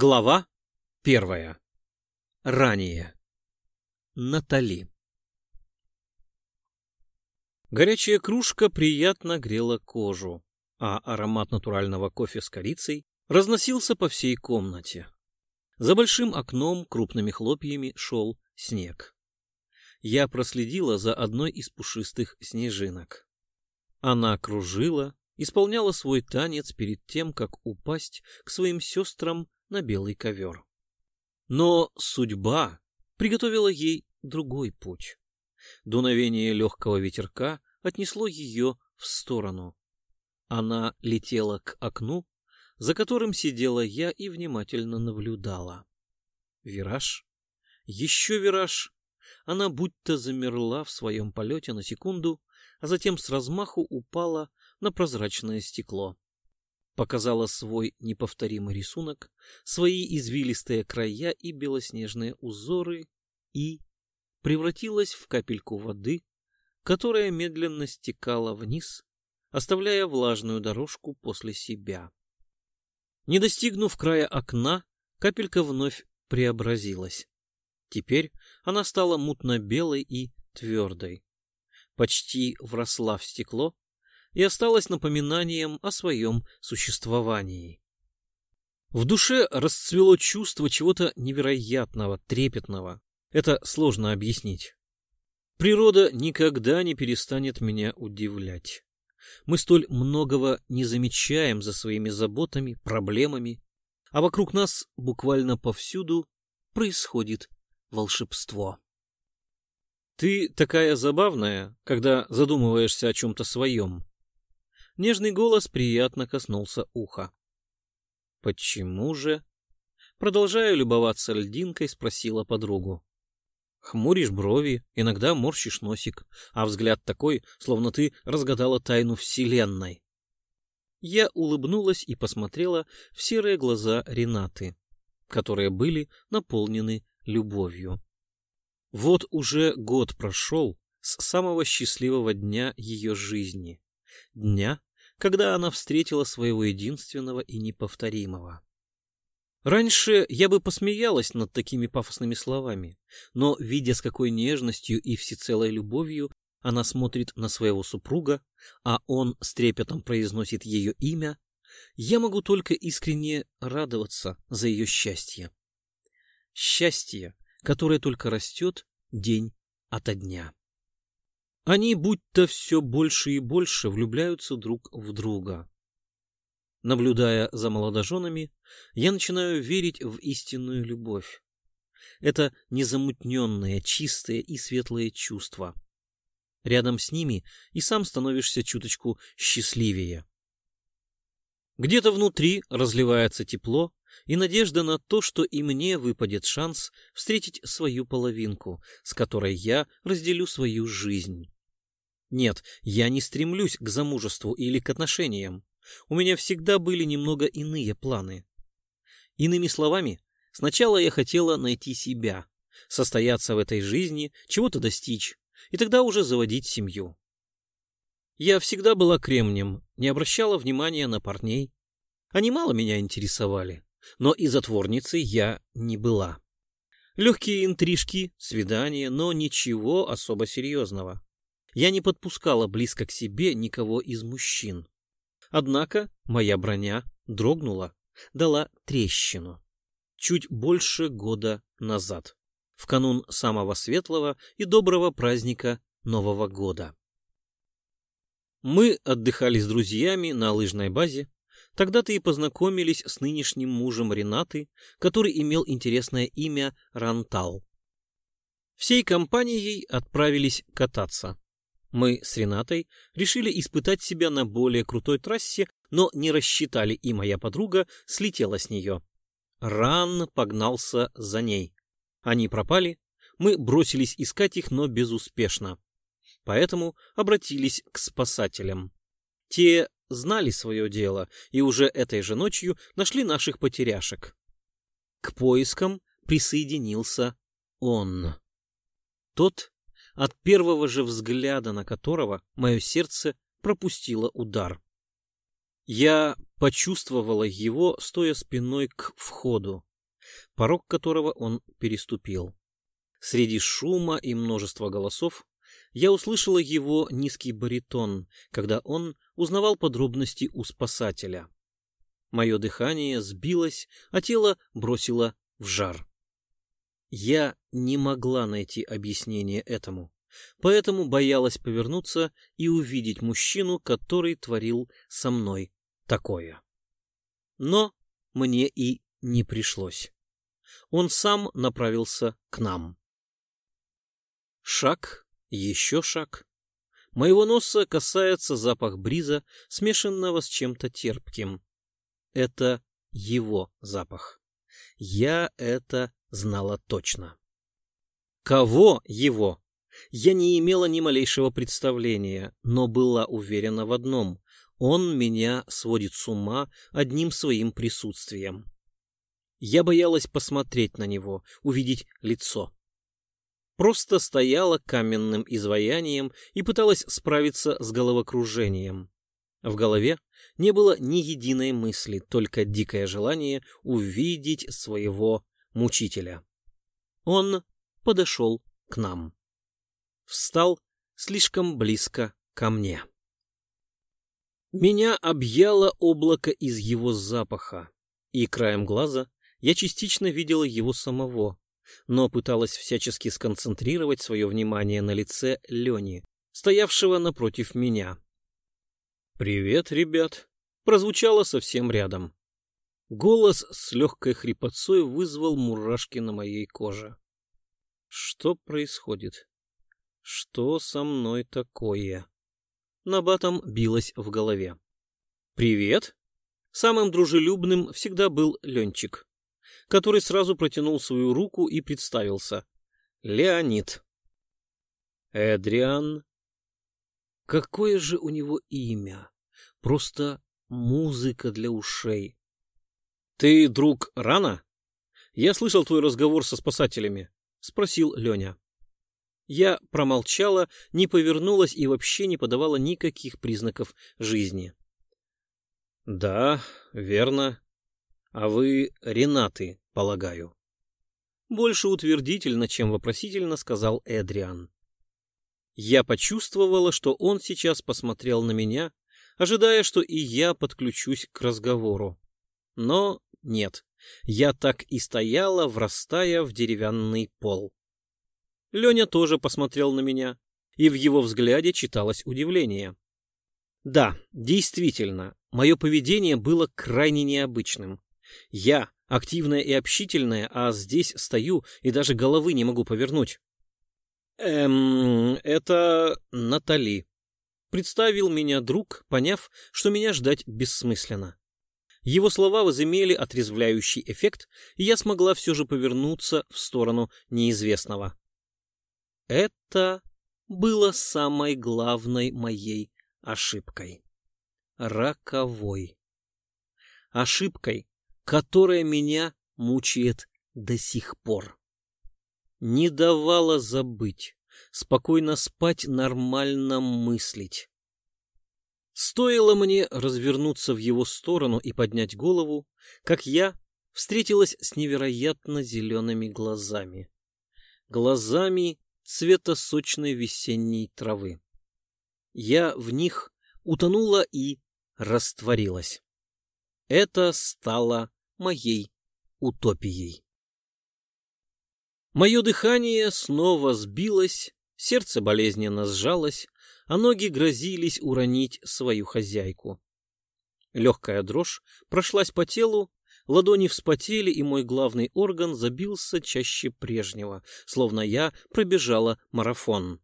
Глава первая. Ранее. Натали. Горячая кружка приятно грела кожу, а аромат натурального кофе с корицей разносился по всей комнате. За большим окном крупными хлопьями шел снег. Я проследила за одной из пушистых снежинок. Она кружила, исполняла свой танец перед тем, как упасть к своим сестрам на белый ковер. Но судьба приготовила ей другой путь. Дуновение легкого ветерка отнесло ее в сторону. Она летела к окну, за которым сидела я и внимательно наблюдала. Вираж, еще вираж. Она будто замерла в своем полете на секунду, а затем с размаху упала на прозрачное стекло показала свой неповторимый рисунок, свои извилистые края и белоснежные узоры и превратилась в капельку воды, которая медленно стекала вниз, оставляя влажную дорожку после себя. Не достигнув края окна, капелька вновь преобразилась. Теперь она стала мутно-белой и твердой. Почти вросла в стекло, и осталось напоминанием о своем существовании. В душе расцвело чувство чего-то невероятного, трепетного. Это сложно объяснить. Природа никогда не перестанет меня удивлять. Мы столь многого не замечаем за своими заботами, проблемами, а вокруг нас буквально повсюду происходит волшебство. Ты такая забавная, когда задумываешься о чем-то своем, Нежный голос приятно коснулся уха. «Почему же?» Продолжая любоваться льдинкой, спросила подругу. Хмуришь брови, иногда морщишь носик, а взгляд такой, словно ты разгадала тайну Вселенной. Я улыбнулась и посмотрела в серые глаза Ренаты, которые были наполнены любовью. Вот уже год прошел с самого счастливого дня ее жизни, дня, когда она встретила своего единственного и неповторимого. Раньше я бы посмеялась над такими пафосными словами, но, видя с какой нежностью и всецелой любовью она смотрит на своего супруга, а он с трепетом произносит ее имя, я могу только искренне радоваться за ее счастье. Счастье, которое только растет день ото дня. Они будто все больше и больше влюбляются друг в друга. Наблюдая за молодоженами, я начинаю верить в истинную любовь. Это незамутненное, чистое и светлое чувство. Рядом с ними и сам становишься чуточку счастливее. Где-то внутри разливается тепло и надежда на то, что и мне выпадет шанс встретить свою половинку, с которой я разделю свою жизнь. Нет, я не стремлюсь к замужеству или к отношениям. У меня всегда были немного иные планы. Иными словами, сначала я хотела найти себя, состояться в этой жизни, чего-то достичь, и тогда уже заводить семью. Я всегда была кремнем, не обращала внимания на парней. Они мало меня интересовали, но и затворницей я не была. Легкие интрижки, свидания, но ничего особо серьезного. Я не подпускала близко к себе никого из мужчин. Однако моя броня дрогнула, дала трещину. Чуть больше года назад, в канун самого светлого и доброго праздника Нового года. Мы отдыхали с друзьями на лыжной базе. Тогда-то и познакомились с нынешним мужем Ренаты, который имел интересное имя Рантал. Всей компанией отправились кататься. Мы с Ренатой решили испытать себя на более крутой трассе, но не рассчитали, и моя подруга слетела с нее. Ран погнался за ней. Они пропали, мы бросились искать их, но безуспешно. Поэтому обратились к спасателям. Те знали свое дело и уже этой же ночью нашли наших потеряшек. К поискам присоединился он. Тот от первого же взгляда на которого мое сердце пропустило удар. Я почувствовала его, стоя спиной к входу. порог которого он переступил. Среди шума и множества голосов я услышала его низкий баритон, когда он узнавал подробности у спасателя. Мое дыхание сбилось, а тело бросило в жар. Я не могла найти объяснение этому, поэтому боялась повернуться и увидеть мужчину, который творил со мной такое. Но мне и не пришлось. Он сам направился к нам. Шаг, еще шаг. Моего носа касается запах бриза, смешанного с чем-то терпким. Это его запах. Я это знала точно. Кого его? Я не имела ни малейшего представления, но была уверена в одном. Он меня сводит с ума одним своим присутствием. Я боялась посмотреть на него, увидеть лицо. Просто стояла каменным изваянием и пыталась справиться с головокружением. В голове не было ни единой мысли, только дикое желание увидеть своего мучителя. Он подошел к нам. Встал слишком близко ко мне. Меня объяло облако из его запаха, и краем глаза я частично видела его самого, но пыталась всячески сконцентрировать свое внимание на лице Лени, стоявшего напротив меня. «Привет, ребят!» прозвучало совсем рядом. Голос с легкой хрипотцой вызвал мурашки на моей коже. Что происходит? Что со мной такое? Набатом билось в голове. «Привет!» Самым дружелюбным всегда был Ленчик, который сразу протянул свою руку и представился. Леонид. Эдриан. Какое же у него имя? Просто музыка для ушей. «Ты, друг, рано? Я слышал твой разговор со спасателями», — спросил Леня. Я промолчала, не повернулась и вообще не подавала никаких признаков жизни. «Да, верно. А вы Ренаты, полагаю?» Больше утвердительно, чем вопросительно сказал Эдриан. Я почувствовала, что он сейчас посмотрел на меня, ожидая, что и я подключусь к разговору. Но нет, я так и стояла, врастая в деревянный пол. Леня тоже посмотрел на меня, и в его взгляде читалось удивление. Да, действительно, мое поведение было крайне необычным. Я активная и общительная, а здесь стою и даже головы не могу повернуть. Эм, это Натали. Представил меня друг, поняв, что меня ждать бессмысленно. Его слова возымели отрезвляющий эффект, и я смогла все же повернуться в сторону неизвестного. Это было самой главной моей ошибкой. Роковой. Ошибкой, которая меня мучает до сих пор. Не давала забыть, спокойно спать, нормально мыслить. Стоило мне развернуться в его сторону и поднять голову, как я встретилась с невероятно зелеными глазами. Глазами цвета сочной весенней травы. Я в них утонула и растворилась. Это стало моей утопией. Мое дыхание снова сбилось, сердце болезненно сжалось, а ноги грозились уронить свою хозяйку. Легкая дрожь прошлась по телу, ладони вспотели, и мой главный орган забился чаще прежнего, словно я пробежала марафон.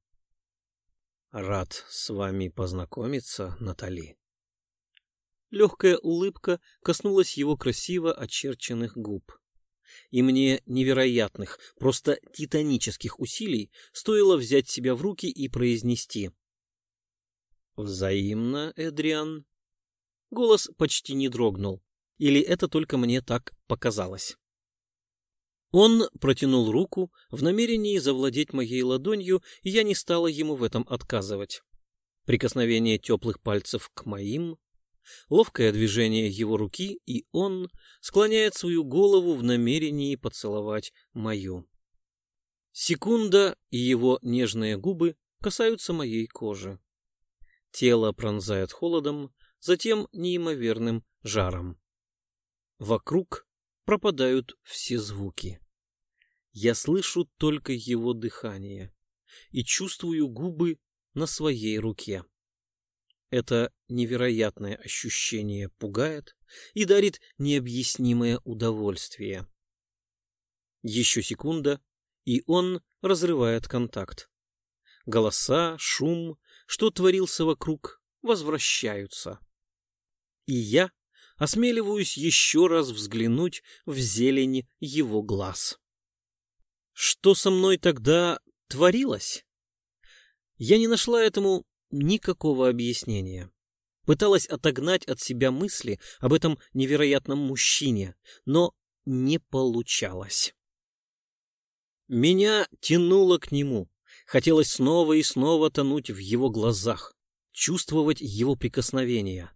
«Рад с вами познакомиться, Натали». Легкая улыбка коснулась его красиво очерченных губ. И мне невероятных, просто титанических усилий стоило взять себя в руки и произнести — «Взаимно, Эдриан?» Голос почти не дрогнул. Или это только мне так показалось? Он протянул руку в намерении завладеть моей ладонью, и я не стала ему в этом отказывать. Прикосновение теплых пальцев к моим, ловкое движение его руки, и он склоняет свою голову в намерении поцеловать мою. Секунда, и его нежные губы касаются моей кожи. Тело пронзает холодом, затем неимоверным жаром. Вокруг пропадают все звуки. Я слышу только его дыхание и чувствую губы на своей руке. Это невероятное ощущение пугает и дарит необъяснимое удовольствие. Еще секунда, и он разрывает контакт. Голоса, шум, что творился вокруг, возвращаются. И я осмеливаюсь еще раз взглянуть в зелень его глаз. Что со мной тогда творилось? Я не нашла этому никакого объяснения. Пыталась отогнать от себя мысли об этом невероятном мужчине, но не получалось. Меня тянуло к нему. Хотелось снова и снова тонуть в его глазах, чувствовать его прикосновения.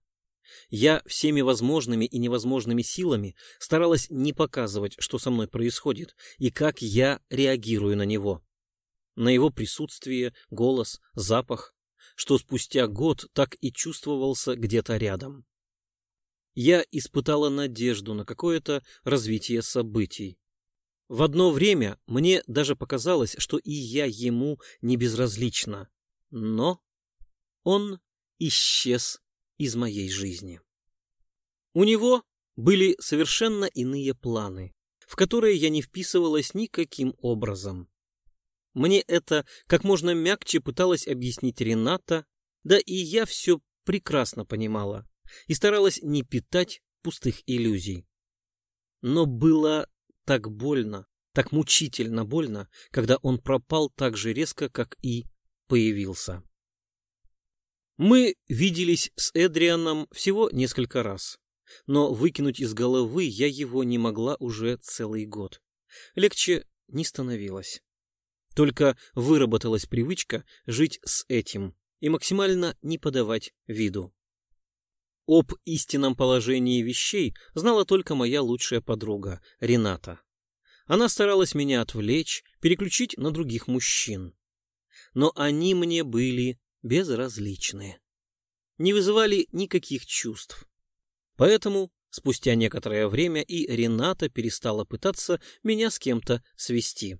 Я всеми возможными и невозможными силами старалась не показывать, что со мной происходит и как я реагирую на него. На его присутствие, голос, запах, что спустя год так и чувствовался где-то рядом. Я испытала надежду на какое-то развитие событий. В одно время мне даже показалось, что и я ему не безразлична. Но он исчез из моей жизни. У него были совершенно иные планы, в которые я не вписывалась никаким образом. Мне это как можно мягче пыталась объяснить Рената, да и я все прекрасно понимала и старалась не питать пустых иллюзий. Но было так больно, так мучительно больно, когда он пропал так же резко, как и появился. Мы виделись с Эдрианом всего несколько раз, но выкинуть из головы я его не могла уже целый год. Легче не становилось. Только выработалась привычка жить с этим и максимально не подавать виду. Об истинном положении вещей знала только моя лучшая подруга, Рената. Она старалась меня отвлечь, переключить на других мужчин. Но они мне были безразличны. Не вызывали никаких чувств. Поэтому спустя некоторое время и Рената перестала пытаться меня с кем-то свести.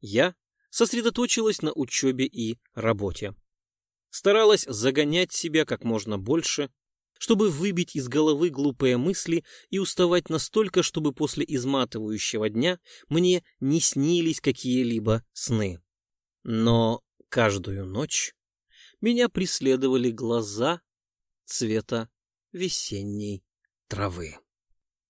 Я сосредоточилась на учебе и работе. Старалась загонять себя как можно больше, чтобы выбить из головы глупые мысли и уставать настолько, чтобы после изматывающего дня мне не снились какие-либо сны. Но каждую ночь меня преследовали глаза цвета весенней травы.